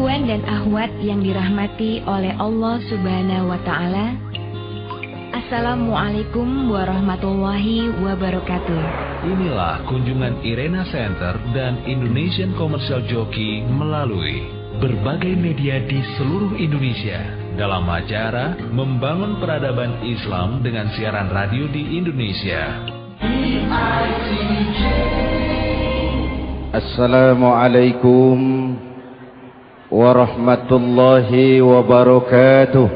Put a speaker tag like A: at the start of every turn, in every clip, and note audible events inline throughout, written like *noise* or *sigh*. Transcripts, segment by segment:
A: Ikhwan dan akhwat yang dirahmati oleh Allah Subhanahu wa taala. Assalamualaikum warahmatullahi wabarakatuh.
B: Inilah kunjungan Irena Center dan Indonesian Commercial Jockey melalui berbagai media di seluruh Indonesia dalam acara membangun peradaban Islam dengan siaran radio di Indonesia.
C: Assalamualaikum warahmatullahi wabarakatuh.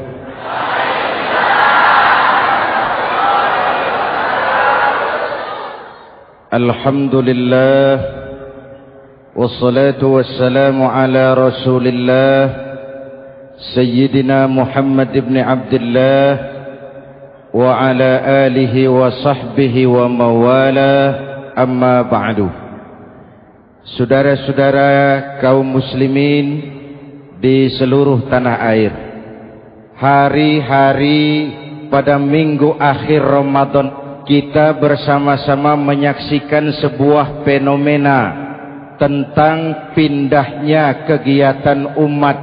C: Alhamdulillah wassalatu wassalamu ala Rasulillah Sayyidina Muhammad ibn Abdullah wa ala alihi wa sahbihi wa mawala amma ba'du Saudara-saudara kaum muslimin di seluruh tanah air. Hari-hari pada minggu akhir Ramadan Kita bersama-sama menyaksikan sebuah fenomena Tentang pindahnya kegiatan umat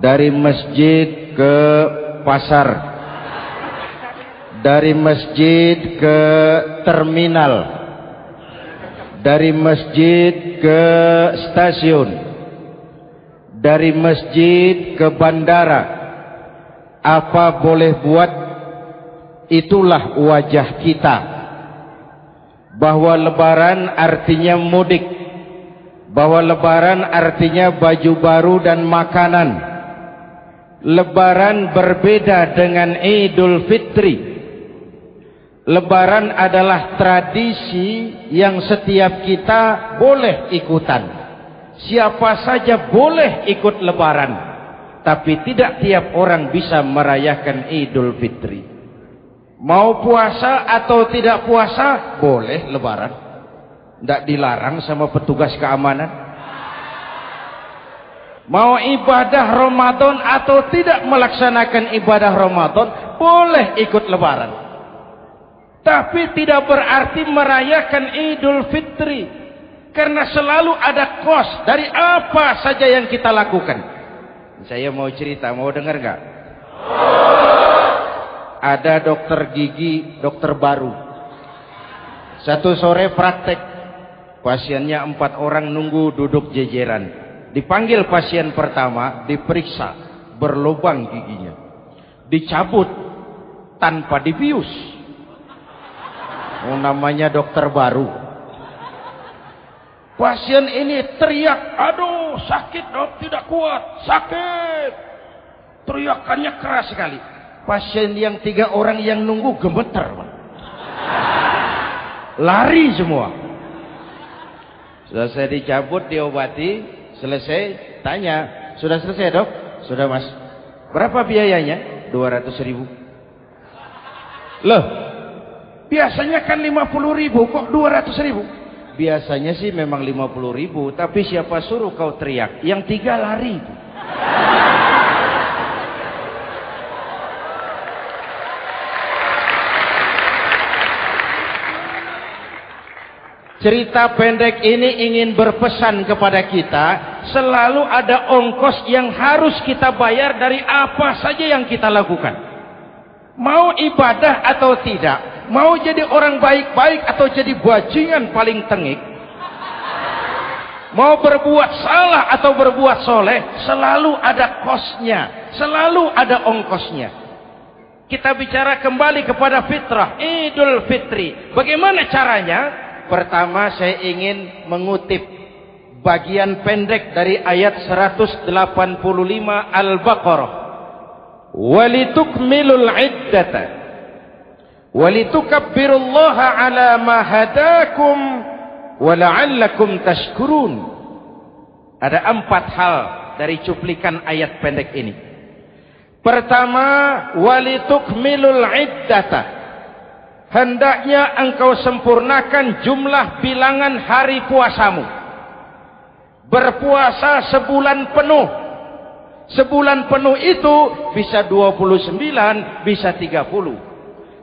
C: Dari masjid ke pasar Dari masjid ke terminal dari masjid ke stasiun dari masjid ke bandara. Apa boleh buat? Itulah wajah kita. Bahwa lebaran artinya mudik. Bahwa lebaran artinya baju baru dan makanan. Lebaran berbeda dengan idul fitri. Lebaran adalah tradisi yang setiap kita boleh ikutan. Siapa saja boleh ikut lebaran. Tapi tidak tiap orang bisa merayakan idul fitri. Mau puasa atau tidak puasa, boleh lebaran. Tidak dilarang sama petugas keamanan. Mau ibadah Ramadan atau tidak melaksanakan ibadah Ramadan, boleh ikut lebaran. Tapi tidak berarti merayakan Idul Fitri. Karena selalu ada kos dari apa saja yang kita lakukan. Saya mau cerita, mau dengar gak? Ada dokter gigi, dokter baru. Satu sore praktek. Pasiennya empat orang nunggu duduk jejeran. Dipanggil pasien pertama, diperiksa. Berlubang giginya. Dicabut tanpa dibius. Oh, namanya dokter baru. Pasien ini teriak, aduh sakit dok, tidak kuat, sakit. Teriakannya keras sekali. Pasien yang tiga orang yang nunggu gemeter. Lari semua. Selesai dicabut, diobati, selesai, tanya, sudah selesai dok? Sudah mas. Berapa biayanya? 200 ribu. Loh, Biasanya kan 50 ribu, kok 200 ribu? Biasanya sih memang 50 ribu, tapi siapa suruh kau teriak? Yang tiga lari. Cerita pendek ini ingin berpesan kepada kita, selalu ada ongkos yang harus kita bayar dari apa saja yang kita lakukan. Mau ibadah atau tidak, mau jadi orang baik-baik atau jadi bajingan paling tengik, mau berbuat salah atau berbuat soleh, selalu ada kosnya, selalu ada ongkosnya. Kita bicara kembali kepada fitrah, Idul Fitri. Bagaimana caranya? Pertama saya ingin mengutip bagian pendek dari ayat 185 Al-Baqarah. Walitukmilul iddata walitukabbirullaha ala ma hadakum wala'allakum tashkurun. Ada empat hal dari cuplikan ayat pendek ini. Pertama, walitukmilul iddata hendaknya engkau sempurnakan jumlah bilangan hari puasamu. Berpuasa sebulan penuh. Sebulan penuh itu bisa 29, bisa 30.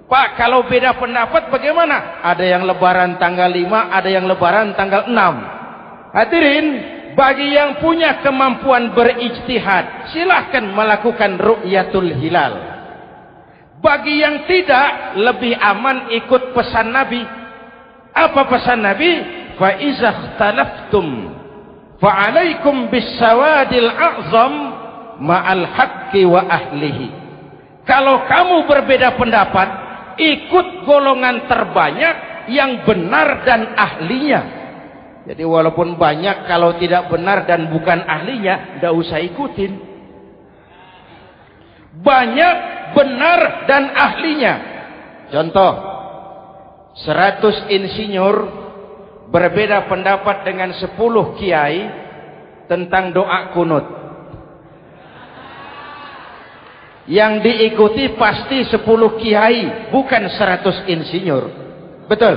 C: Pak, kalau beda pendapat bagaimana? Ada yang lebaran tanggal 5, ada yang lebaran tanggal 6. Hadirin, bagi yang punya kemampuan berijtihad silahkan melakukan ru'yatul hilal bagi yang tidak lebih aman ikut pesan Nabi apa pesan Nabi fa iza ikhtalaftum fa alaikum bis sawadil a'zam ma'al haqqi wa ahlihi kalau kamu berbeda pendapat ikut golongan terbanyak yang benar dan ahlinya jadi walaupun banyak kalau tidak benar dan bukan ahlinya, tidak usah ikutin. Banyak benar dan ahlinya. Contoh, 100 insinyur berbeda pendapat dengan 10 kiai tentang doa kunut. Yang diikuti pasti 10 kiai, bukan 100 insinyur. Betul?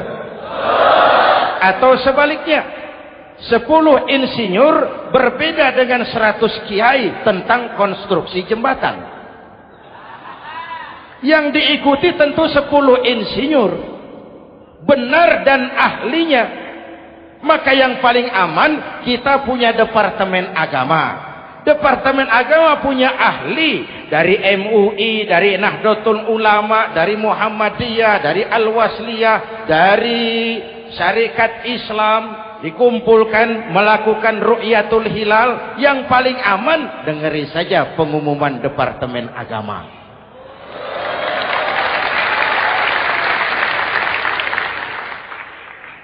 C: Atau sebaliknya, Sepuluh insinyur berbeda dengan seratus kiai tentang konstruksi jembatan. Yang diikuti tentu sepuluh insinyur. Benar dan ahlinya. Maka yang paling aman kita punya departemen agama. Departemen agama punya ahli dari MUI, dari Nahdlatul Ulama, dari Muhammadiyah, dari Al-Wasliyah, dari Syarikat Islam, dikumpulkan melakukan ru'yatul hilal. Yang paling aman dengeri saja pengumuman Departemen Agama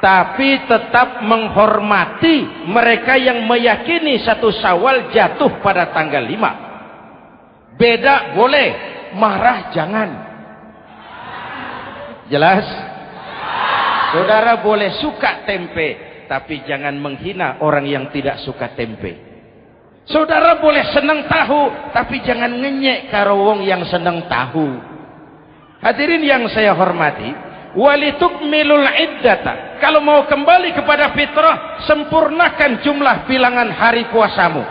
C: tapi tetap menghormati mereka yang meyakini satu sawal jatuh pada tanggal 5 beda boleh marah jangan jelas saudara boleh suka tempe tapi jangan menghina orang yang tidak suka tempe. Saudara boleh senang tahu, tapi jangan ngenyek karo wong yang senang tahu. Hadirin yang saya hormati, walitukmilul iddata. Kalau mau kembali kepada fitrah, sempurnakan jumlah bilangan hari puasamu.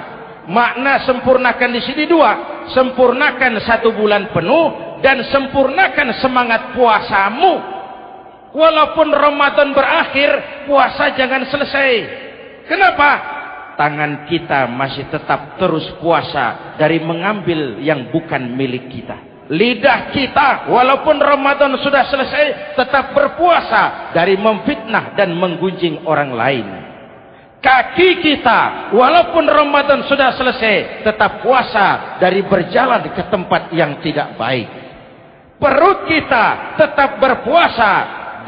C: Makna sempurnakan di sini dua, sempurnakan satu bulan penuh dan sempurnakan semangat puasamu Walaupun Ramadan berakhir, puasa jangan selesai. Kenapa? Tangan kita masih tetap terus puasa dari mengambil yang bukan milik kita. Lidah kita walaupun Ramadan sudah selesai tetap berpuasa dari memfitnah dan menggunjing orang lain. Kaki kita walaupun Ramadan sudah selesai tetap puasa dari berjalan ke tempat yang tidak baik. Perut kita tetap berpuasa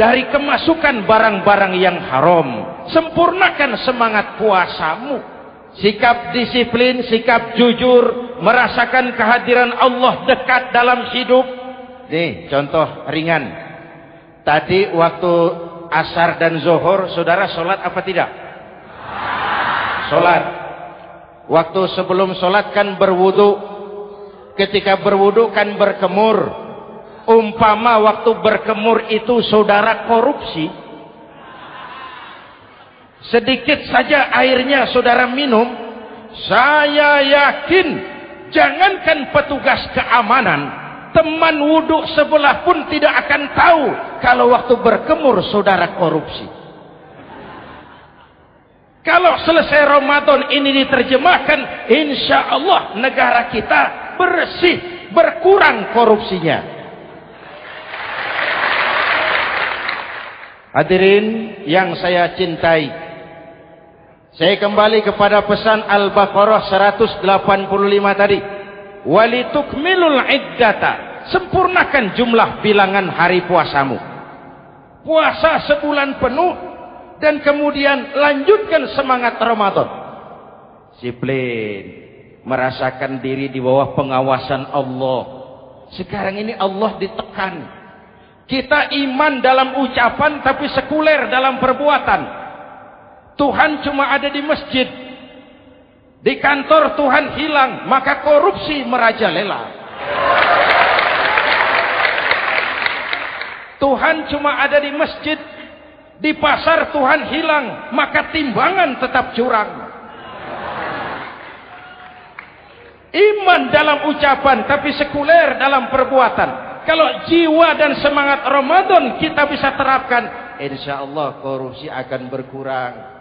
C: dari kemasukan barang-barang yang haram. Sempurnakan semangat puasamu. Sikap disiplin, sikap jujur, merasakan kehadiran Allah dekat dalam hidup. Nih, contoh ringan. Tadi waktu asar dan zuhur, saudara sholat apa tidak? Sholat. Waktu sebelum sholat kan berwudu. Ketika berwudu kan berkemur umpama waktu berkemur itu saudara korupsi sedikit saja airnya saudara minum saya yakin jangankan petugas keamanan teman wudhu sebelah pun tidak akan tahu kalau waktu berkemur saudara korupsi kalau selesai Ramadan ini diterjemahkan insya Allah negara kita bersih berkurang korupsinya Hadirin yang saya cintai. Saya kembali kepada pesan Al-Baqarah 185 tadi. Walitukmilul iddata. Sempurnakan jumlah bilangan hari puasamu. Puasa sebulan penuh dan kemudian lanjutkan semangat Ramadan. Disiplin. Merasakan diri di bawah pengawasan Allah. Sekarang ini Allah ditekan kita iman dalam ucapan tapi sekuler dalam perbuatan. Tuhan cuma ada di masjid. Di kantor Tuhan hilang, maka korupsi merajalela. Tuhan cuma ada di masjid. Di pasar Tuhan hilang, maka timbangan tetap curang. Iman dalam ucapan tapi sekuler dalam perbuatan. Kalau jiwa dan semangat Ramadan kita bisa terapkan, insya Allah korupsi akan berkurang.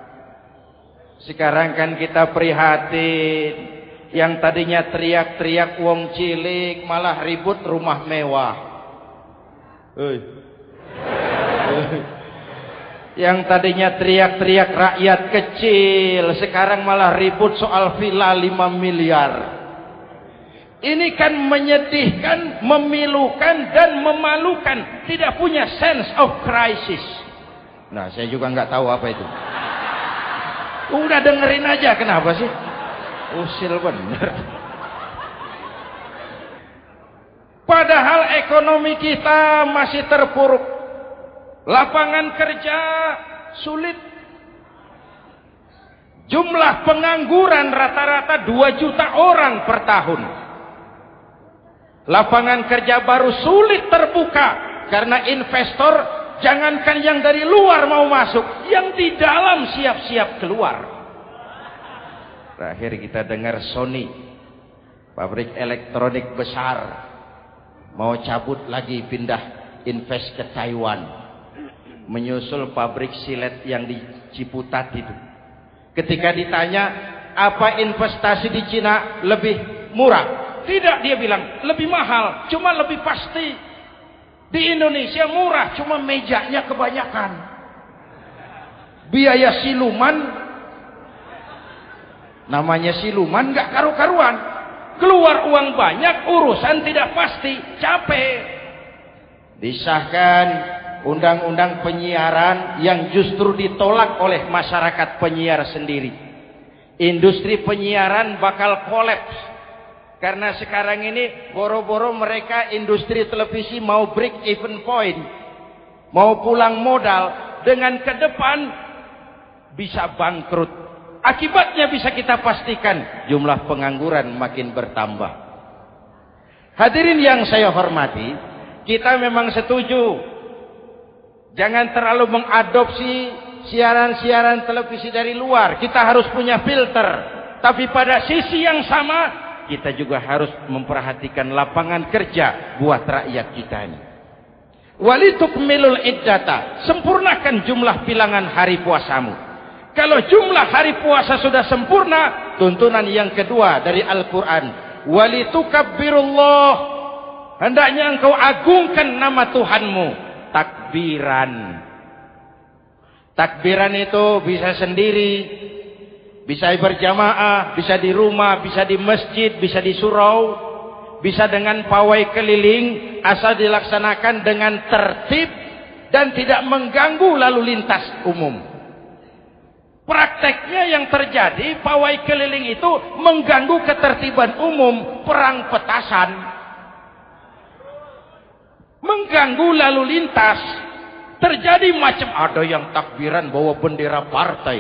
C: Sekarang kan kita prihatin. Yang tadinya teriak-teriak wong cilik malah ribut rumah mewah. Hei. *laughs* Yang tadinya teriak-teriak rakyat kecil sekarang malah ribut soal villa 5 miliar. Ini kan menyedihkan, memilukan dan memalukan. Tidak punya sense of crisis. Nah, saya juga nggak tahu apa itu. Udah dengerin aja kenapa sih? Usil bener. Padahal ekonomi kita masih terpuruk. Lapangan kerja sulit. Jumlah pengangguran rata-rata 2 juta orang per tahun. Lapangan kerja baru sulit terbuka karena investor jangankan yang dari luar mau masuk, yang di dalam siap-siap keluar. Terakhir kita dengar Sony, pabrik elektronik besar, mau cabut lagi pindah invest ke Taiwan, menyusul pabrik silet yang di Ciputat itu. Ketika ditanya apa investasi di Cina lebih murah, tidak dia bilang lebih mahal, cuma lebih pasti. Di Indonesia murah, cuma mejanya kebanyakan. Biaya siluman Namanya siluman gak karu-karuan. Keluar uang banyak, urusan tidak pasti, capek. Disahkan undang-undang penyiaran yang justru ditolak oleh masyarakat penyiar sendiri. Industri penyiaran bakal kolaps. Karena sekarang ini boro-boro mereka industri televisi mau break even point. Mau pulang modal dengan ke depan bisa bangkrut Akibatnya bisa kita pastikan jumlah pengangguran makin bertambah. Hadirin yang saya hormati, kita memang setuju. Jangan terlalu mengadopsi siaran-siaran televisi dari luar. Kita harus punya filter. Tapi pada sisi yang sama, kita juga harus memperhatikan lapangan kerja buat rakyat kita ini. Walitukmilul iddata. Sempurnakan jumlah bilangan hari puasamu. Kalau jumlah hari puasa sudah sempurna, tuntunan yang kedua dari Al-Quran. Walitukabbirullah. Hendaknya engkau agungkan nama Tuhanmu. Takbiran. Takbiran itu bisa sendiri. Bisa berjamaah. Bisa di rumah. Bisa di masjid. Bisa di surau. Bisa dengan pawai keliling. Asal dilaksanakan dengan tertib. Dan tidak mengganggu lalu lintas umum. Prakteknya yang terjadi, pawai keliling itu mengganggu ketertiban umum, perang petasan. Mengganggu lalu lintas. Terjadi macam ada yang takbiran bawa bendera partai.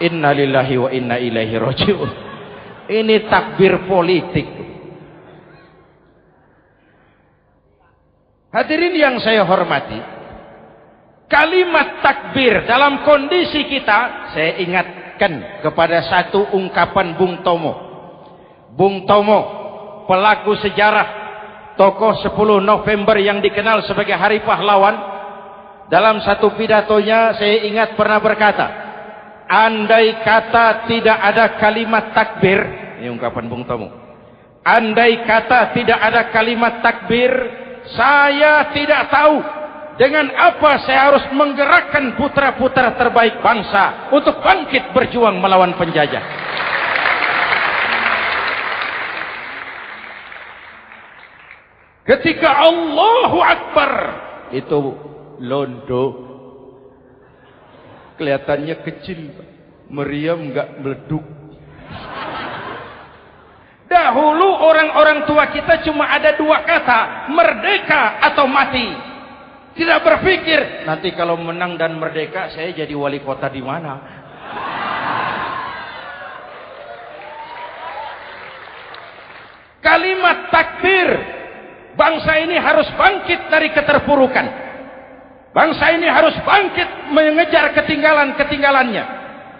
C: Innalillahi wa inna ilaihi rajiun. Ini takbir politik. Hadirin yang saya hormati, kalimat takbir dalam kondisi kita saya ingatkan kepada satu ungkapan Bung Tomo Bung Tomo pelaku sejarah tokoh 10 November yang dikenal sebagai hari pahlawan dalam satu pidatonya saya ingat pernah berkata andai kata tidak ada kalimat takbir ini ungkapan Bung Tomo andai kata tidak ada kalimat takbir saya tidak tahu dengan apa saya harus menggerakkan putra-putra terbaik bangsa untuk bangkit berjuang melawan penjajah. Ketika Allahu Akbar itu londo kelihatannya kecil meriam enggak meleduk dahulu orang-orang tua kita cuma ada dua kata merdeka atau mati tidak berpikir nanti kalau menang dan merdeka saya jadi wali kota di mana. Kalimat takbir bangsa ini harus bangkit dari keterpurukan. Bangsa ini harus bangkit mengejar ketinggalan-ketinggalannya.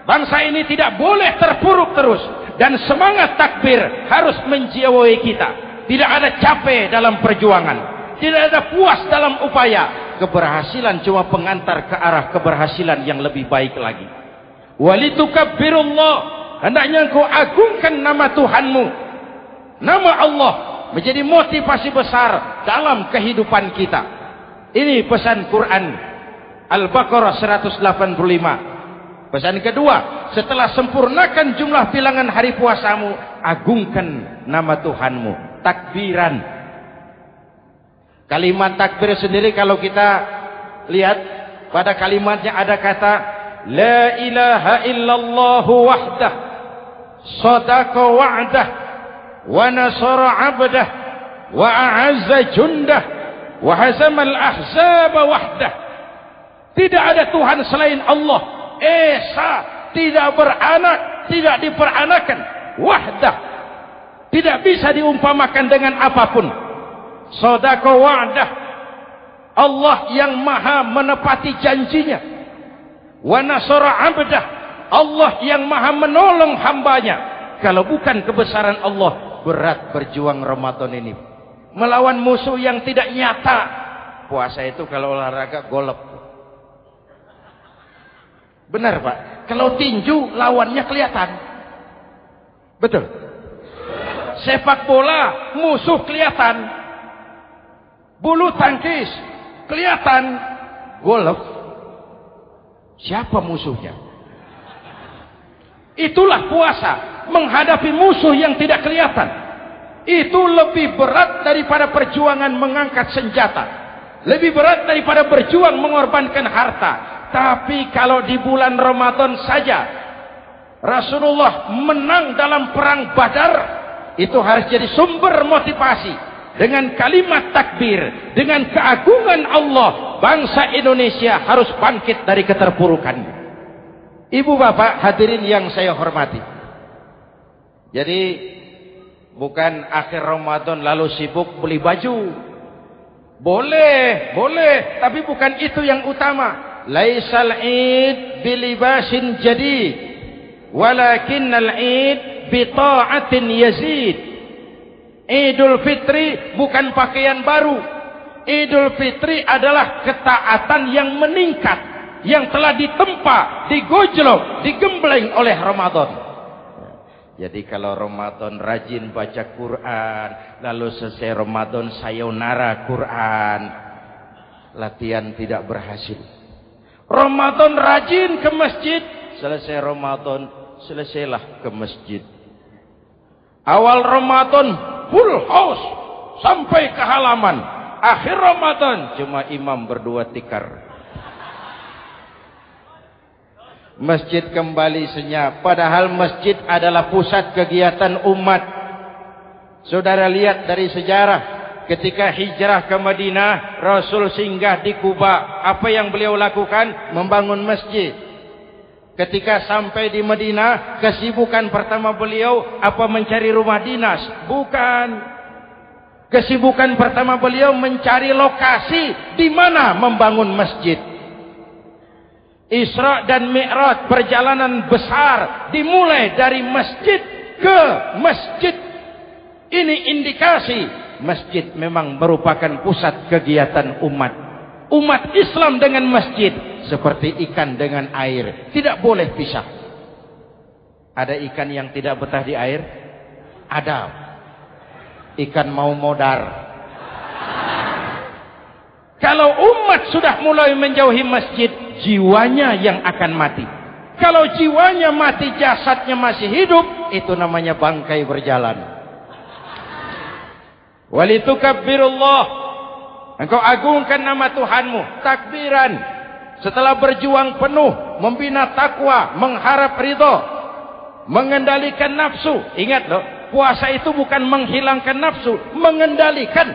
C: Bangsa ini tidak boleh terpuruk terus dan semangat takbir harus menjiwai kita. Tidak ada capek dalam perjuangan. Tidak ada puas dalam upaya. Keberhasilan cuma pengantar ke arah keberhasilan yang lebih baik lagi. Walitukabbirullah. Hendaknya engkau agungkan nama Tuhanmu. Nama Allah menjadi motivasi besar dalam kehidupan kita. Ini pesan Quran Al-Baqarah 185. Pesan kedua, setelah sempurnakan jumlah bilangan hari puasamu, agungkan nama Tuhanmu. Takbiran. Kalimat takbir sendiri kalau kita lihat pada kalimatnya ada kata La ilaha illallah wahdah Sadaqa wa'dah Wa nasara abdah Wa a'azza jundah Wa hazamal ahzab wahdah Tidak ada Tuhan selain Allah. Esa Tidak beranak Tidak diperanakan. Wahdah. Tidak bisa diumpamakan dengan apapun. Sadaqa wa'dah. Allah yang maha menepati janjinya. Wa nasara abdah. Allah yang maha menolong hambanya. Kalau bukan kebesaran Allah berat berjuang Ramadan ini melawan musuh yang tidak nyata. Puasa itu kalau olahraga golep. Benar pak? Kalau tinju lawannya kelihatan. Betul? Sepak bola musuh kelihatan. Bulu tangkis kelihatan. Golf Siapa musuhnya? Itulah puasa. Menghadapi musuh yang tidak kelihatan. Itu lebih berat daripada perjuangan mengangkat senjata. Lebih berat daripada berjuang mengorbankan harta. Tapi kalau di bulan Ramadan saja. Rasulullah menang dalam perang badar. Itu harus jadi sumber motivasi dengan kalimat takbir, dengan keagungan Allah, bangsa Indonesia harus bangkit dari keterpurukan. Ibu bapak hadirin yang saya hormati. Jadi bukan akhir Ramadan lalu sibuk beli baju. Boleh, boleh, tapi bukan itu yang utama. Laisal Id bilibasin jadid, walakinnal Id bi ta'atin yazid. Idul Fitri bukan pakaian baru. Idul Fitri adalah ketaatan yang meningkat. Yang telah ditempa, digojlok, digembleng oleh Ramadan. Jadi kalau Ramadan rajin baca Quran. Lalu selesai Ramadan sayonara Quran. Latihan tidak berhasil. Ramadan rajin ke masjid. Selesai Ramadan, selesailah ke masjid. Awal Ramadan full house sampai ke halaman. Akhir Ramadan cuma imam berdua tikar. Masjid kembali senyap. Padahal masjid adalah pusat kegiatan umat. Saudara lihat dari sejarah. Ketika hijrah ke Madinah, Rasul singgah di Kuba. Apa yang beliau lakukan? Membangun masjid. Ketika sampai di Madinah, kesibukan pertama beliau apa mencari rumah dinas? Bukan. Kesibukan pertama beliau mencari lokasi di mana membangun masjid. Isra dan Mi'raj perjalanan besar dimulai dari masjid ke masjid. Ini indikasi masjid memang merupakan pusat kegiatan umat. Umat Islam dengan masjid seperti ikan dengan air. Tidak boleh pisah. Ada ikan yang tidak betah di air? Ada. Ikan mau modar. Kalau umat sudah mulai menjauhi masjid, jiwanya yang akan mati. Kalau jiwanya mati, jasadnya masih hidup, itu namanya bangkai berjalan. Walitukabbirullah. Engkau agungkan nama Tuhanmu. Takbiran. Setelah berjuang penuh, membina takwa, mengharap ridho, mengendalikan nafsu. Ingat loh, puasa itu bukan menghilangkan nafsu, mengendalikan,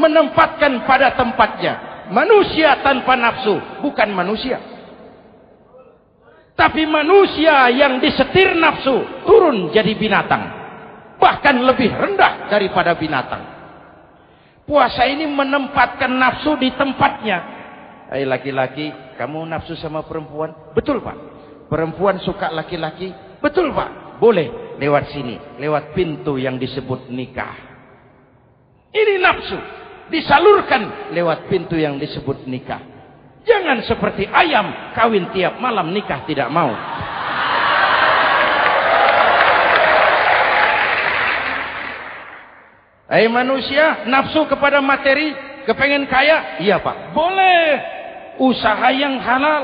C: menempatkan pada tempatnya. Manusia tanpa nafsu, bukan manusia. Tapi manusia yang disetir nafsu, turun jadi binatang. Bahkan lebih rendah daripada binatang. Puasa ini menempatkan nafsu di tempatnya. Hai laki-laki, kamu nafsu sama perempuan? Betul pak. Perempuan suka laki-laki? Betul pak. Boleh lewat sini, lewat pintu yang disebut nikah. Ini nafsu disalurkan lewat pintu yang disebut nikah. Jangan seperti ayam kawin tiap malam nikah tidak mau. Hai hey manusia, nafsu kepada materi, kepengen kaya, iya pak, boleh. Usaha yang halal,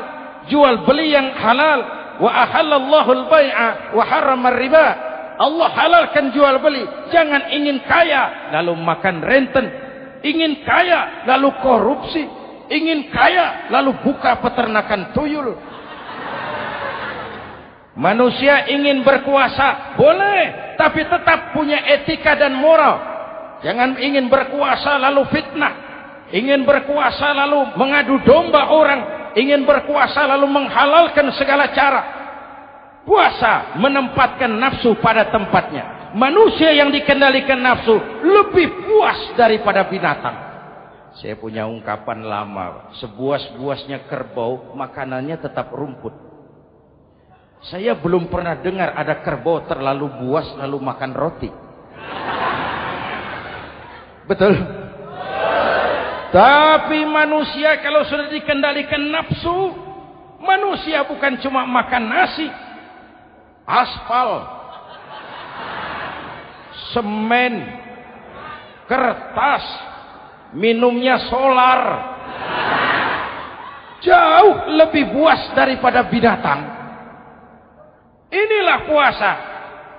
C: jual beli yang halal. Wa ahallallahu al-bai'a wa harrama riba Allah halalkan jual beli. Jangan ingin kaya lalu makan renten, Ingin kaya lalu korupsi. Ingin kaya lalu buka peternakan tuyul. Manusia ingin berkuasa, boleh, tapi tetap punya etika dan moral. Jangan ingin berkuasa lalu fitnah, ingin berkuasa lalu mengadu domba orang, ingin berkuasa lalu menghalalkan segala cara. Puasa menempatkan nafsu pada tempatnya. Manusia yang dikendalikan nafsu lebih puas daripada binatang. Saya punya ungkapan lama, sebuas-buasnya kerbau, makanannya tetap rumput. Saya belum pernah dengar ada kerbau terlalu buas lalu makan roti. Betul? Tapi manusia kalau sudah dikendalikan nafsu, manusia bukan cuma makan nasi, aspal, semen, kertas, minumnya solar. Jauh lebih buas daripada binatang. Inilah puasa.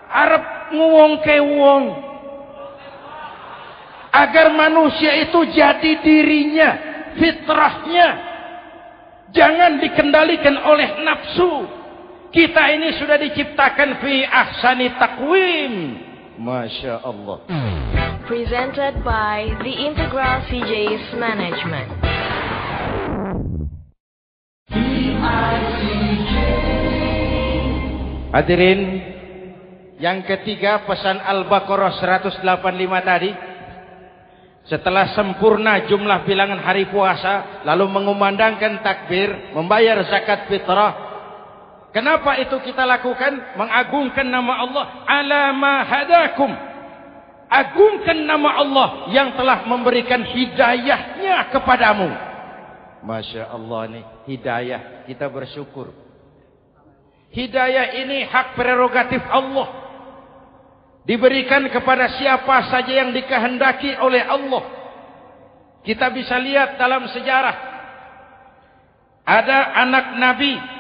C: Arab nguwong ke wong. Agar manusia itu jadi dirinya, fitrahnya. Jangan dikendalikan oleh nafsu. Kita ini sudah diciptakan fi ahsani takwim. Masya Allah.
A: Presented by the Integral CJ's Management.
C: Hadirin, yang ketiga pesan Al-Baqarah 185 tadi. Setelah sempurna jumlah bilangan hari puasa, lalu mengumandangkan takbir, membayar zakat fitrah. Kenapa itu kita lakukan? Mengagungkan nama Allah. Alama hadakum. Agungkan nama Allah yang telah memberikan hidayahnya kepadamu. Masya Allah nih, hidayah. Kita bersyukur. Hidayah ini hak prerogatif Allah. Diberikan kepada siapa saja yang dikehendaki oleh Allah. Kita bisa lihat dalam sejarah. Ada anak Nabi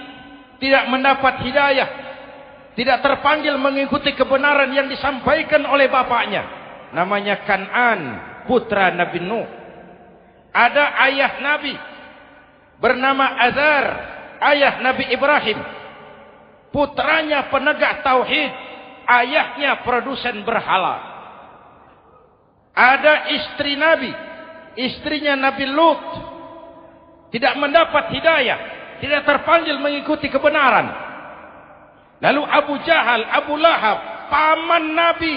C: tidak mendapat hidayah. Tidak terpanggil mengikuti kebenaran yang disampaikan oleh bapaknya. Namanya Kan'an, putra Nabi Nuh. Ada ayah Nabi bernama Azar, ayah Nabi Ibrahim putranya penegak tauhid, ayahnya produsen berhala. Ada istri Nabi, istrinya Nabi Lut, tidak mendapat hidayah, tidak terpanggil mengikuti kebenaran. Lalu Abu Jahal, Abu Lahab, paman Nabi,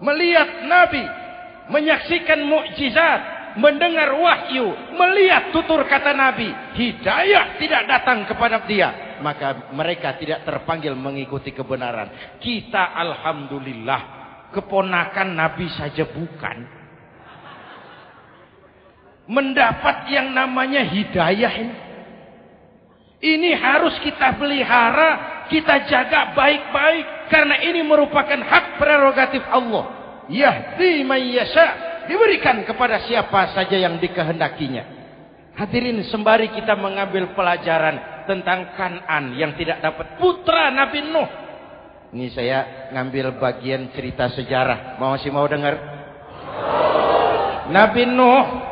C: melihat Nabi, menyaksikan mukjizat, mendengar wahyu, melihat tutur kata Nabi, hidayah tidak datang kepada dia maka mereka tidak terpanggil mengikuti kebenaran. Kita alhamdulillah keponakan Nabi saja bukan. Mendapat yang namanya hidayah ini. Ini harus kita pelihara, kita jaga baik-baik karena ini merupakan hak prerogatif Allah. Yahdi man yasha diberikan kepada siapa saja yang dikehendakinya. Hadirin sembari kita mengambil pelajaran tentang Kanan yang tidak dapat putra Nabi Nuh. Ini saya ngambil bagian cerita sejarah. Mau masih mau dengar? Nabi Nuh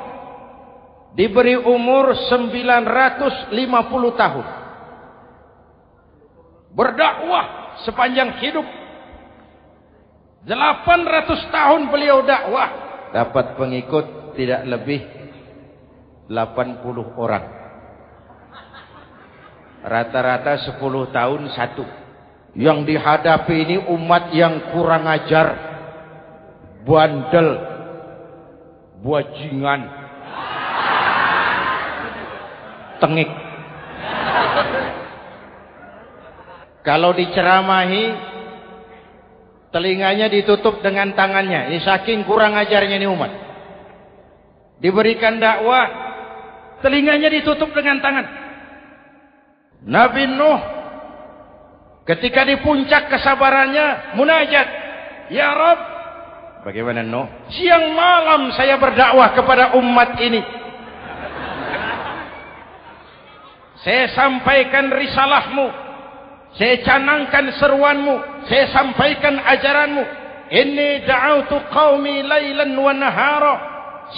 C: diberi umur 950 tahun. Berdakwah sepanjang hidup. 800 tahun beliau dakwah. Dapat pengikut tidak lebih 80 orang. Rata-rata 10 tahun satu. Yang dihadapi ini umat yang kurang ajar. Bandel. Buajingan. Tengik. Kalau diceramahi, telinganya ditutup dengan tangannya. Ini saking kurang ajarnya ini umat. Diberikan dakwah, telinganya ditutup dengan tangan. Nabi Nuh ketika di puncak kesabarannya munajat, "Ya Rabb, Bagaimana Nuh? Siang malam saya berdakwah kepada umat ini. Saya sampaikan risalahmu. Saya canangkan seruanmu. Saya sampaikan ajaranmu. Inni da'autu qawmi laylan wa nahara.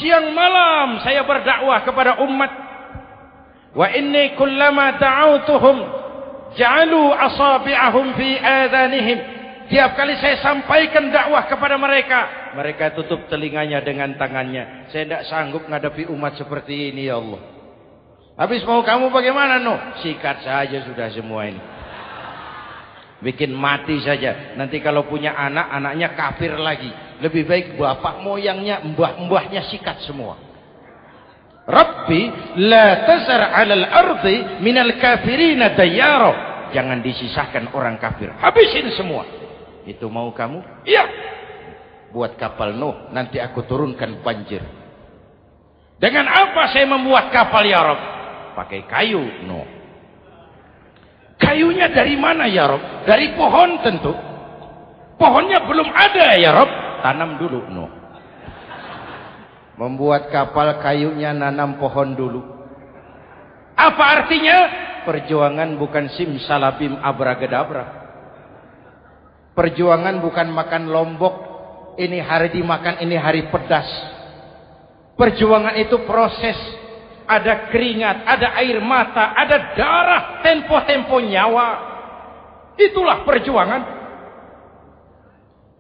C: Siang malam saya berdakwah kepada umat. Wa inni kullama da'autuhum ja'alu asabi'ahum fi adhanihim. Tiap kali saya sampaikan dakwah kepada mereka, mereka tutup telinganya dengan tangannya. Saya tidak sanggup menghadapi umat seperti ini ya Allah. Habis mau kamu bagaimana no? Sikat saja sudah semua ini. Bikin mati saja. Nanti kalau punya anak, anaknya kafir lagi. Lebih baik bapak moyangnya, mbah-mbahnya sikat semua. Rabbi la tazar 'alal ardi minal kafirina dayyara. Jangan disisahkan orang kafir. Habisin semua. Itu mau kamu? Iya. Buat kapal Nuh, nanti aku turunkan banjir. Dengan apa saya membuat kapal ya Rabb? Pakai kayu no. Kayunya dari mana ya Rob? Dari pohon tentu. Pohonnya belum ada ya Rob. Tanam dulu no. Membuat kapal kayunya nanam pohon dulu. Apa artinya? Perjuangan bukan sim salabim abragadabra perjuangan bukan makan lombok ini hari dimakan ini hari pedas. Perjuangan itu proses ada keringat, ada air mata, ada darah, tempo-tempo nyawa. Itulah perjuangan.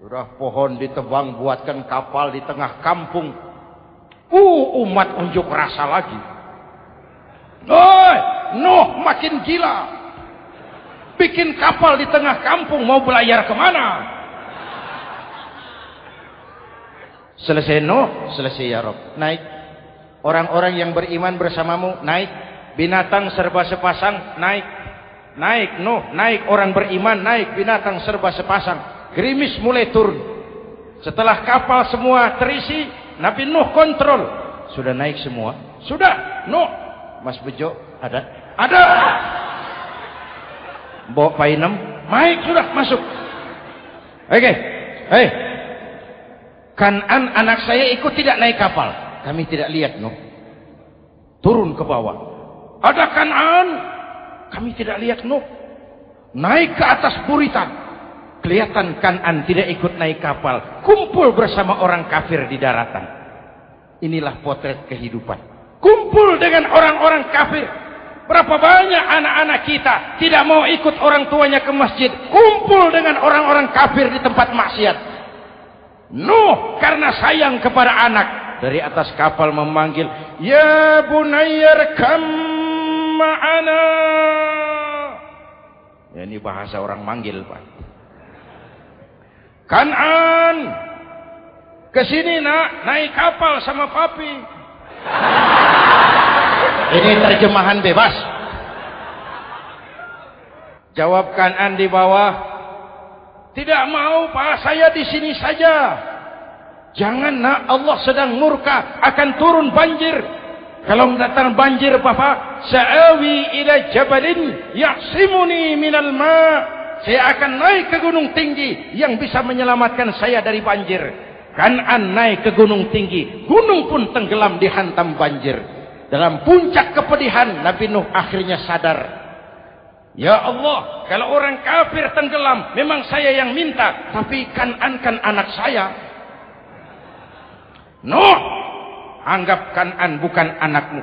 C: Sudah pohon ditebang buatkan kapal di tengah kampung. Uh, umat unjuk rasa lagi. Oi, Nuh makin gila. Bikin kapal di tengah kampung mau belayar ke mana? Selesai Nuh, selesai ya Rob. Naik Orang-orang yang beriman bersamamu naik. Binatang serba sepasang naik. Naik, no, naik. Orang beriman naik. Binatang serba sepasang. Gerimis mulai turun. Setelah kapal semua terisi, Nabi Nuh kontrol. Sudah naik semua? Sudah, Nuh. Mas Bejo, ada? Ada. Bawa Painem, naik sudah masuk. Oke, okay. hei. Kanan anak saya ikut tidak naik kapal. Kami tidak lihat, no. Turun ke bawah. Ada kanan. Kami tidak lihat, no. Naik ke atas buritan. Kelihatan kanan tidak ikut naik kapal. Kumpul bersama orang kafir di daratan. Inilah potret kehidupan. Kumpul dengan orang-orang kafir. Berapa banyak anak-anak kita tidak mau ikut orang tuanya ke masjid. Kumpul dengan orang-orang kafir di tempat maksiat. Nuh karena sayang kepada anak dari atas kapal memanggil ya bunayyar kam ma'ana. Ya ini bahasa orang manggil Pak. Kanan ke sini nak naik kapal sama papi. *laughs* Ini terjemahan bebas. Jawab Kanan di bawah tidak mau Pak saya di sini saja Jangan nak Allah sedang murka akan turun banjir. Kalau datang banjir Bapak, sa'awi ila jabalin ya'simuni minal ma' saya akan naik ke gunung tinggi yang bisa menyelamatkan saya dari banjir. Kanan naik ke gunung tinggi, gunung pun tenggelam dihantam banjir. Dalam puncak kepedihan, Nabi Nuh akhirnya sadar. Ya Allah, kalau orang kafir tenggelam, memang saya yang minta. Tapi kanan kan anak saya. Nuh, anggap Kanan bukan anakmu.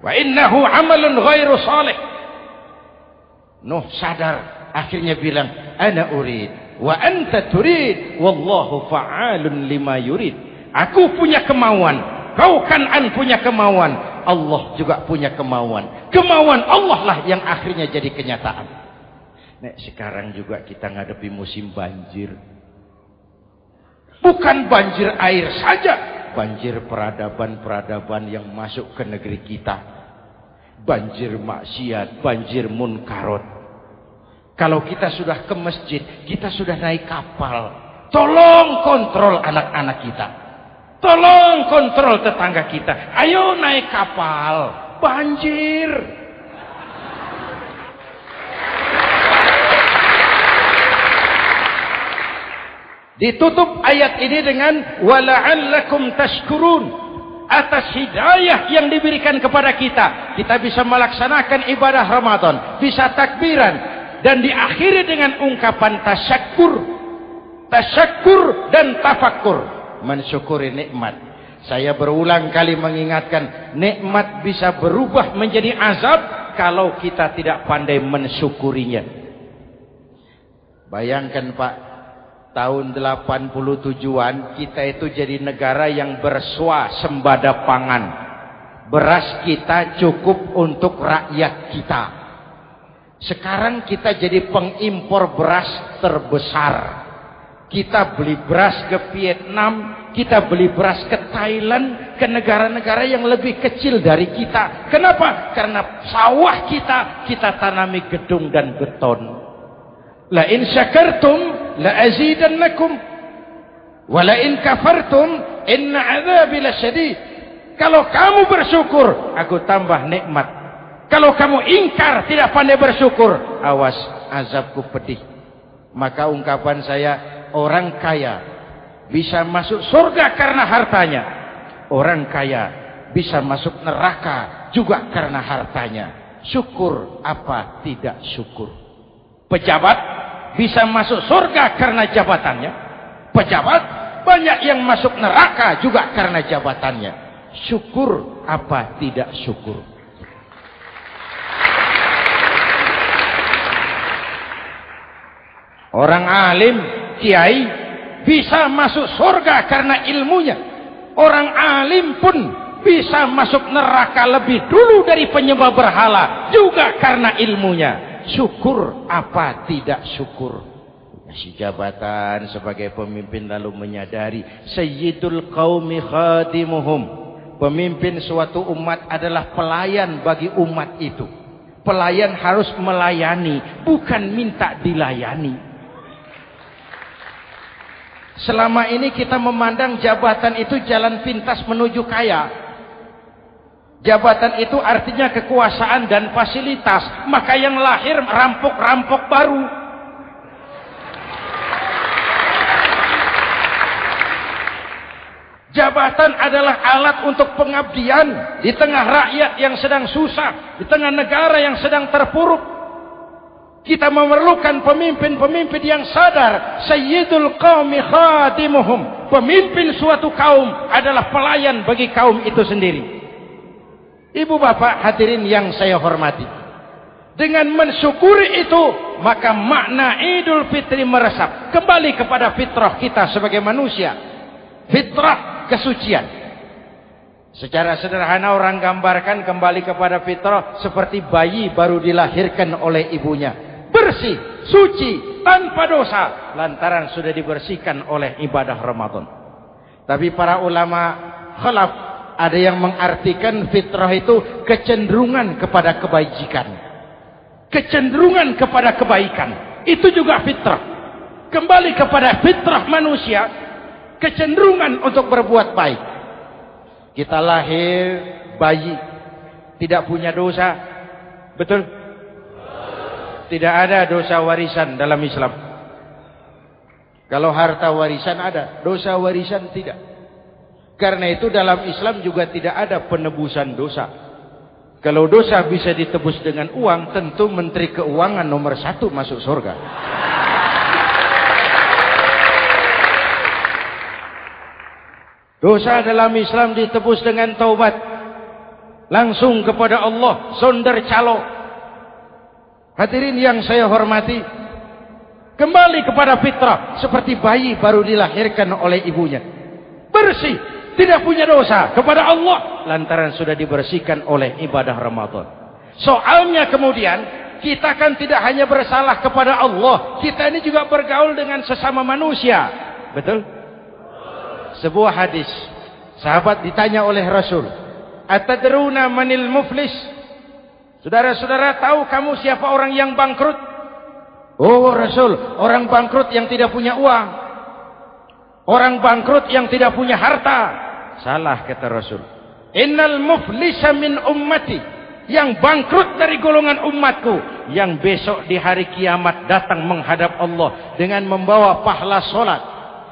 C: Wa innahu amalun ghairu salih. Nuh sadar, akhirnya bilang, "Ana urid wa anta turid, wallahu fa'alun lima yurid." Aku punya kemauan, kau Kanan punya kemauan, Allah juga punya kemauan. Kemauan Allah lah yang akhirnya jadi kenyataan. Nek sekarang juga kita ngadepi musim banjir. Bukan banjir air saja. Banjir peradaban-peradaban yang masuk ke negeri kita. Banjir maksiat, banjir munkarot. Kalau kita sudah ke masjid, kita sudah naik kapal. Tolong kontrol anak-anak kita. Tolong kontrol tetangga kita. Ayo naik kapal. Banjir. Ditutup ayat ini dengan wala'allakum tashkurun atas hidayah yang diberikan kepada kita. Kita bisa melaksanakan ibadah Ramadan, bisa takbiran dan diakhiri dengan ungkapan tasyakur. Tasyakur dan tafakkur, mensyukuri nikmat. Saya berulang kali mengingatkan, nikmat bisa berubah menjadi azab kalau kita tidak pandai mensyukurinya. Bayangkan Pak, tahun 87-an kita itu jadi negara yang bersua sembada pangan. Beras kita cukup untuk rakyat kita. Sekarang kita jadi pengimpor beras terbesar. Kita beli beras ke Vietnam, kita beli beras ke Thailand, ke negara-negara yang lebih kecil dari kita. Kenapa? Karena sawah kita, kita tanami gedung dan beton. La in syakartum la azidannakum wa la in kafartum inna adzabi lasyadid. Kalau kamu bersyukur, aku tambah nikmat. Kalau kamu ingkar, tidak pandai bersyukur, awas azabku pedih. Maka ungkapan saya, orang kaya bisa masuk surga karena hartanya. Orang kaya bisa masuk neraka juga karena hartanya. Syukur apa tidak syukur. Pejabat bisa masuk surga karena jabatannya. Pejabat banyak yang masuk neraka juga karena jabatannya. Syukur apa tidak syukur. Orang alim, kiai bisa masuk surga karena ilmunya. Orang alim pun bisa masuk neraka lebih dulu dari penyembah berhala juga karena ilmunya. Syukur apa tidak syukur? Si jabatan sebagai pemimpin lalu menyadari Sayyidul qaumi khadimuhum. Pemimpin suatu umat adalah pelayan bagi umat itu. Pelayan harus melayani, bukan minta dilayani. Selama ini kita memandang jabatan itu jalan pintas menuju kaya. Jabatan itu artinya kekuasaan dan fasilitas. Maka yang lahir rampok-rampok baru. Jabatan adalah alat untuk pengabdian di tengah rakyat yang sedang susah, di tengah negara yang sedang terpuruk. Kita memerlukan pemimpin-pemimpin yang sadar Sayyidul qaumi khadimuhum. Pemimpin suatu kaum adalah pelayan bagi kaum itu sendiri. Ibu bapak hadirin yang saya hormati. Dengan mensyukuri itu, maka makna Idul Fitri meresap kembali kepada fitrah kita sebagai manusia. Fitrah kesucian. Secara sederhana orang gambarkan kembali kepada fitrah seperti bayi baru dilahirkan oleh ibunya. Bersih, suci, tanpa dosa. Lantaran sudah dibersihkan oleh ibadah Ramadan. Tapi para ulama khalaf ada yang mengartikan fitrah itu kecenderungan kepada kebajikan. Kecenderungan kepada kebaikan. Itu juga fitrah. Kembali kepada fitrah manusia. Kecenderungan untuk berbuat baik. Kita lahir bayi. Tidak punya dosa. Betul? Tidak ada dosa warisan dalam Islam. Kalau harta warisan ada. Dosa warisan tidak. Karena itu dalam Islam juga tidak ada penebusan dosa. Kalau dosa bisa ditebus dengan uang, tentu Menteri Keuangan nomor satu masuk surga. Dosa dalam Islam ditebus dengan taubat. Langsung kepada Allah, sonder calo. Hadirin yang saya hormati. Kembali kepada fitrah. Seperti bayi baru dilahirkan oleh ibunya. Bersih. Tidak punya dosa kepada Allah. Lantaran sudah dibersihkan oleh ibadah Ramadan. Soalnya kemudian. Kita kan tidak hanya bersalah kepada Allah. Kita ini juga bergaul dengan sesama manusia. Betul? Sebuah hadis. Sahabat ditanya oleh Rasul. Atadruna manil muflis. Saudara-saudara tahu kamu siapa orang yang bangkrut? Oh Rasul, orang bangkrut yang tidak punya uang. Orang bangkrut yang tidak punya harta. Salah kata Rasul. Innal muflisa min ummati. Yang bangkrut dari golongan umatku. Yang besok di hari kiamat datang menghadap Allah. Dengan membawa pahala solat.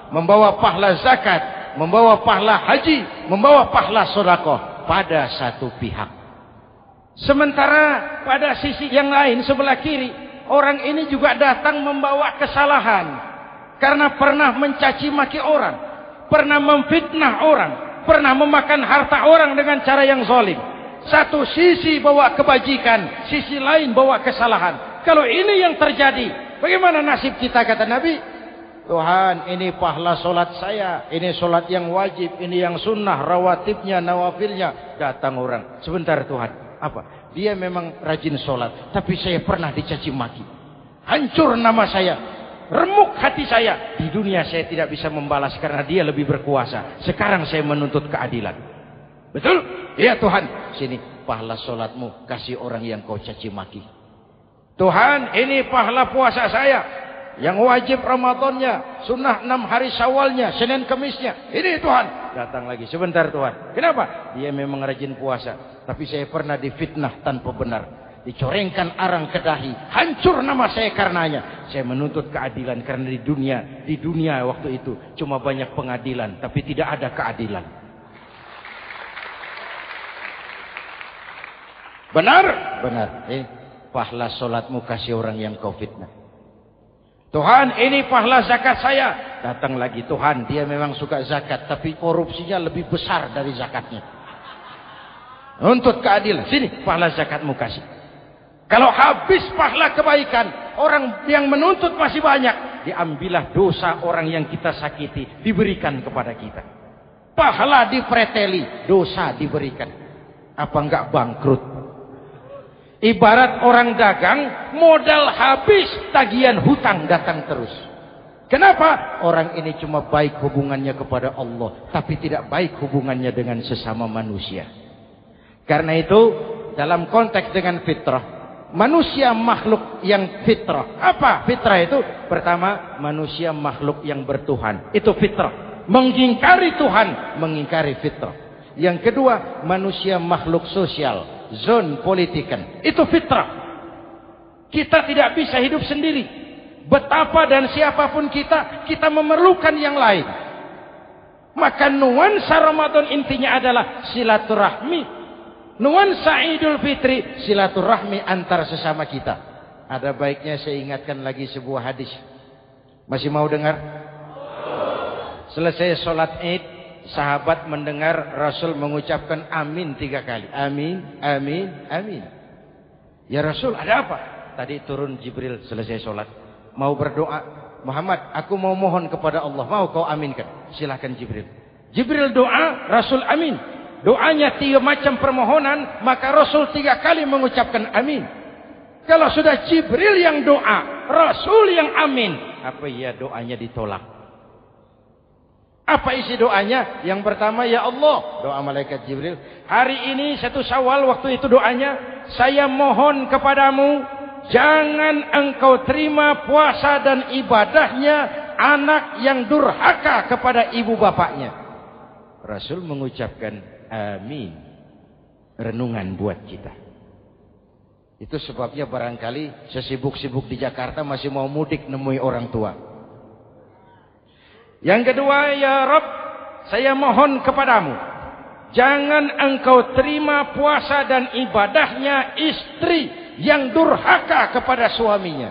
C: membawa pahala zakat, membawa pahala haji, membawa pahala sodakoh pada satu pihak. Sementara pada sisi yang lain sebelah kiri, orang ini juga datang membawa kesalahan. Karena pernah mencaci maki orang, pernah memfitnah orang, pernah memakan harta orang dengan cara yang zalim. Satu sisi bawa kebajikan, sisi lain bawa kesalahan. Kalau ini yang terjadi, bagaimana nasib kita kata Nabi? Tuhan ini pahala solat saya Ini solat yang wajib Ini yang sunnah Rawatibnya, nawafilnya Datang orang Sebentar Tuhan Apa? Dia memang rajin solat Tapi saya pernah dicaci maki Hancur nama saya Remuk hati saya Di dunia saya tidak bisa membalas Karena dia lebih berkuasa Sekarang saya menuntut keadilan Betul? Iya Tuhan Sini pahala solatmu Kasih orang yang kau caci maki Tuhan ini pahala puasa saya yang wajib Ramadannya, sunnah enam hari Syawalnya, Senin Kemisnya. Ini Tuhan. Datang lagi sebentar Tuhan. Kenapa? Dia memang rajin puasa, tapi saya pernah difitnah tanpa benar. Dicorengkan arang ke dahi, hancur nama saya karenanya. Saya menuntut keadilan karena di dunia, di dunia waktu itu cuma banyak pengadilan, tapi tidak ada keadilan. Benar? Benar. Eh, pahala solatmu kasih orang yang kau fitnah. Tuhan ini pahala zakat saya. Datang lagi Tuhan dia memang suka zakat. Tapi korupsinya lebih besar dari zakatnya. Untuk keadilan. Sini pahala zakatmu kasih. Kalau habis pahala kebaikan. Orang yang menuntut masih banyak. Diambillah dosa orang yang kita sakiti. Diberikan kepada kita. Pahala dipreteli. Dosa diberikan. Apa enggak bangkrut? Ibarat orang dagang, modal habis, tagihan hutang datang terus. Kenapa? Orang ini cuma baik hubungannya kepada Allah, tapi tidak baik hubungannya dengan sesama manusia. Karena itu, dalam konteks dengan fitrah, manusia makhluk yang fitrah. Apa fitrah itu? Pertama, manusia makhluk yang bertuhan. Itu fitrah. Mengingkari Tuhan, mengingkari fitrah. Yang kedua, manusia makhluk sosial zon politikan. Itu fitrah. Kita tidak bisa hidup sendiri. Betapa dan siapa pun kita, kita memerlukan yang lain. Maka nuansa Ramadan intinya adalah silaturahmi. Nuansa Idul Fitri silaturahmi antar sesama kita. Ada baiknya saya ingatkan lagi sebuah hadis. Masih mau dengar? Selesai sholat Id, sahabat mendengar Rasul mengucapkan amin tiga kali. Amin, amin, amin. Ya Rasul ada apa? Tadi turun Jibril selesai sholat. Mau berdoa. Muhammad aku mau mohon kepada Allah. Mau kau aminkan. Silahkan Jibril. Jibril doa, Rasul amin. Doanya tiga macam permohonan. Maka Rasul tiga kali mengucapkan amin. Kalau sudah Jibril yang doa. Rasul yang amin. Apa ya doanya ditolak? Apa isi doanya? Yang pertama, Ya Allah. Doa malaikat Jibril. Hari ini satu syawal waktu itu doanya. Saya mohon kepadamu. Jangan engkau terima puasa dan ibadahnya. Anak yang durhaka kepada ibu bapaknya. Rasul mengucapkan amin. Renungan buat kita. Itu sebabnya barangkali sesibuk-sibuk di Jakarta masih mau mudik nemui orang tua. Yang kedua, ya Rob, saya mohon kepadamu. Jangan engkau terima puasa dan ibadahnya istri yang durhaka kepada suaminya.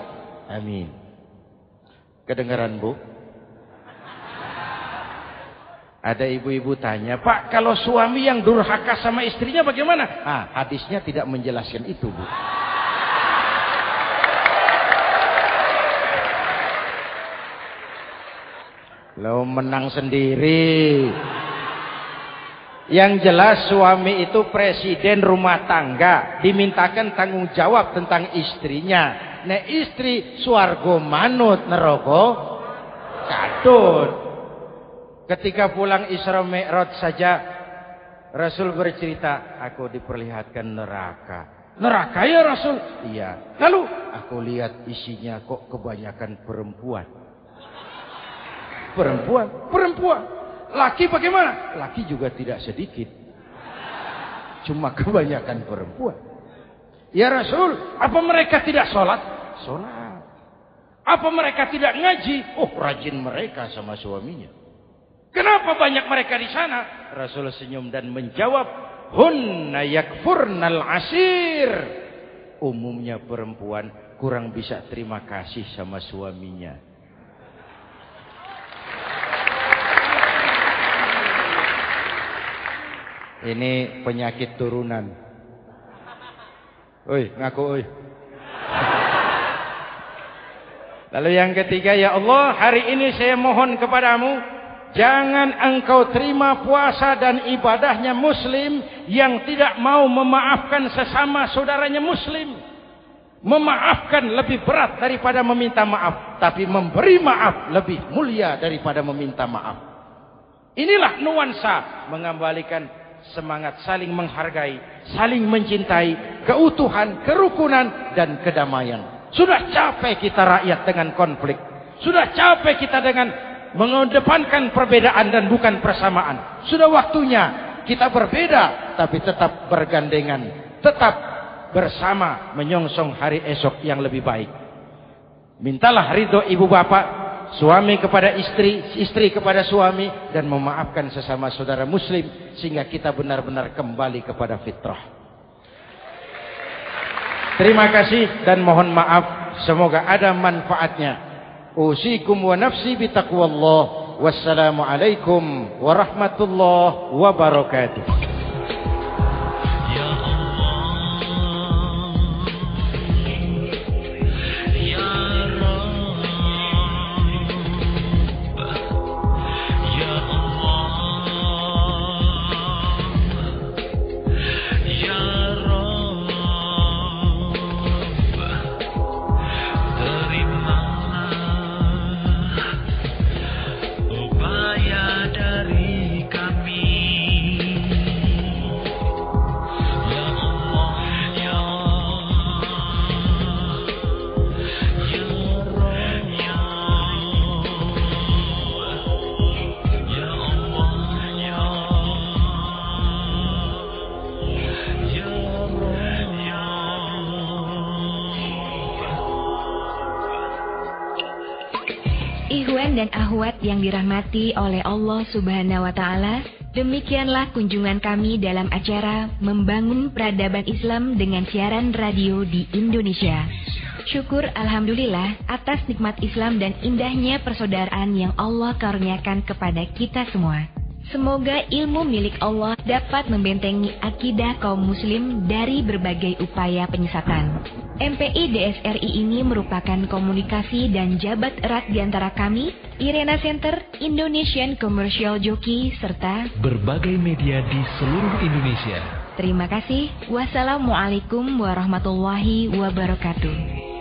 C: Amin. Kedengaran bu? Ada ibu-ibu tanya, Pak kalau suami yang durhaka sama istrinya bagaimana? Ah, hadisnya tidak menjelaskan itu bu. Lo menang sendiri. Yang jelas suami itu presiden rumah tangga. Dimintakan tanggung jawab tentang istrinya. Nek istri suargo manut neroko kadut. Ketika pulang Isra Mi'raj saja Rasul bercerita, aku diperlihatkan neraka. Neraka ya Rasul? Iya. Lalu aku lihat isinya kok kebanyakan perempuan. Perempuan, perempuan. Laki bagaimana? Laki juga tidak sedikit. Cuma kebanyakan perempuan. Ya Rasul, apa mereka tidak sholat? Sholat. Apa mereka tidak ngaji? Oh, rajin mereka sama suaminya. Kenapa banyak mereka di sana? Rasul senyum dan menjawab, "Hunna yakfurnal asir." Umumnya perempuan kurang bisa terima kasih sama suaminya. Ini penyakit turunan. Oi, ngaku oi. Lalu yang ketiga, ya Allah, hari ini saya mohon kepadamu, jangan engkau terima puasa dan ibadahnya muslim yang tidak mau memaafkan sesama saudaranya muslim. Memaafkan lebih berat daripada meminta maaf, tapi memberi maaf lebih mulia daripada meminta maaf. Inilah nuansa mengembalikan semangat saling menghargai, saling mencintai, keutuhan, kerukunan dan kedamaian. Sudah capek kita rakyat dengan konflik. Sudah capek kita dengan mengedepankan perbedaan dan bukan persamaan. Sudah waktunya kita berbeda tapi tetap bergandengan, tetap bersama menyongsong hari esok yang lebih baik. Mintalah ridho ibu bapak suami kepada istri, istri kepada suami dan memaafkan sesama saudara muslim sehingga kita benar-benar kembali kepada fitrah. Terima kasih dan mohon maaf semoga ada manfaatnya. Usikum wa nafsi bitaqwallah. Wassalamualaikum warahmatullahi wabarakatuh.
A: Dan ahwat yang dirahmati oleh Allah Subhanahu wa taala, demikianlah kunjungan kami dalam acara Membangun Peradaban Islam dengan siaran radio di Indonesia. Syukur Alhamdulillah atas nikmat Islam dan indahnya persaudaraan yang Allah karuniakan kepada kita semua. Semoga ilmu milik Allah dapat membentengi akidah kaum muslim dari berbagai upaya penyesatan. MPI DSRI ini merupakan komunikasi dan jabat erat di antara kami, Irena Center, Indonesian Commercial Jockey, serta
B: berbagai media di seluruh Indonesia.
A: Terima kasih. Wassalamualaikum warahmatullahi wabarakatuh.